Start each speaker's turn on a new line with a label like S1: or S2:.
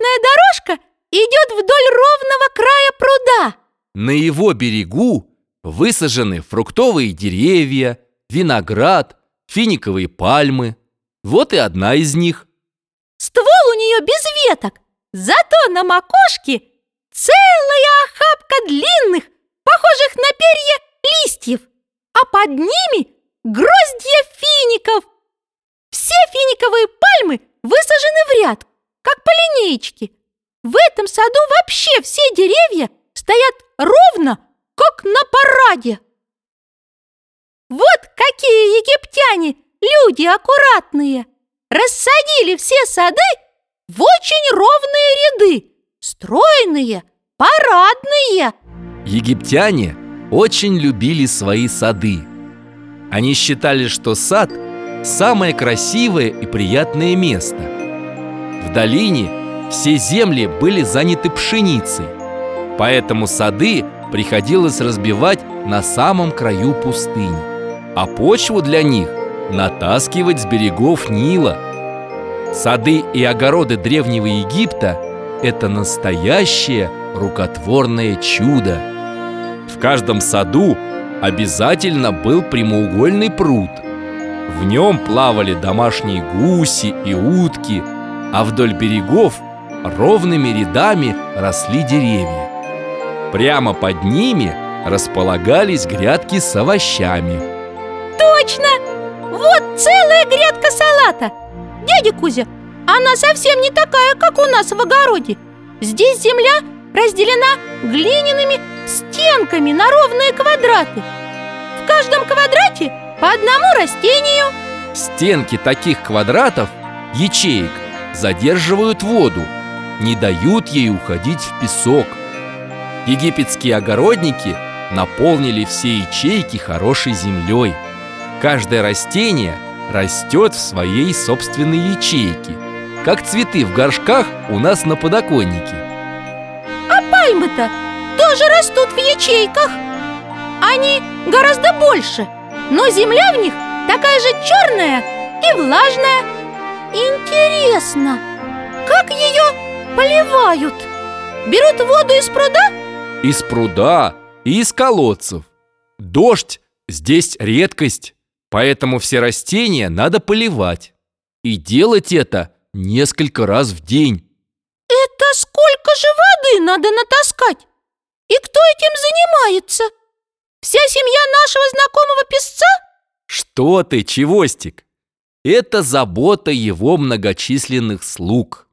S1: Аккуратная дорожка идет вдоль ровного края пруда.
S2: На его берегу высажены фруктовые деревья, виноград, финиковые пальмы. Вот и одна из них.
S1: Ствол у нее без веток, зато на макушке целая охапка длинных, похожих на перья листьев, а под ними гроздья фиников. Все финиковые пальмы высажены в ряд, как по линеечке. В этом саду вообще все деревья стоят ровно, как на параде. Вот какие египтяне, люди аккуратные, рассадили все сады в очень ровные ряды, стройные, парадные.
S2: Египтяне очень любили свои сады. Они считали, что сад – самое красивое и приятное место. Долине все земли были заняты пшеницей, поэтому сады приходилось разбивать на самом краю пустыни, а почву для них натаскивать с берегов Нила. Сады и огороды древнего Египта – это настоящее рукотворное чудо. В каждом саду обязательно был прямоугольный пруд. В нем плавали домашние гуси и утки, а вдоль берегов ровными рядами росли деревья. Прямо под ними располагались грядки с овощами.
S1: Точно! Вот целая грядка салата! Дядя Кузя, она совсем не такая, как у нас в огороде. Здесь земля разделена глиняными стенками на ровные квадраты. В каждом квадрате по одному растению.
S2: Стенки таких квадратов, ячеек, задерживают воду, не дают ей уходить в песок. Египетские огородники наполнили все ячейки хорошей землей. Каждое растение растет в своей собственной ячейке, как цветы в горшках у нас на подоконнике.
S1: А пальмы-то тоже растут в ячейках. Они гораздо больше, но земля в них такая же черная и влажная. Интересно, как ее поливают? Берут воду из пруда?
S2: Из пруда и из колодцев. Дождь здесь редкость, поэтому все растения надо поливать. И делать это несколько раз в день.
S1: Это сколько же воды надо натаскать? И кто этим занимается? Вся семья нашего знакомого песца?
S2: Что ты, Чевостик? Это забота его многочисленных слуг.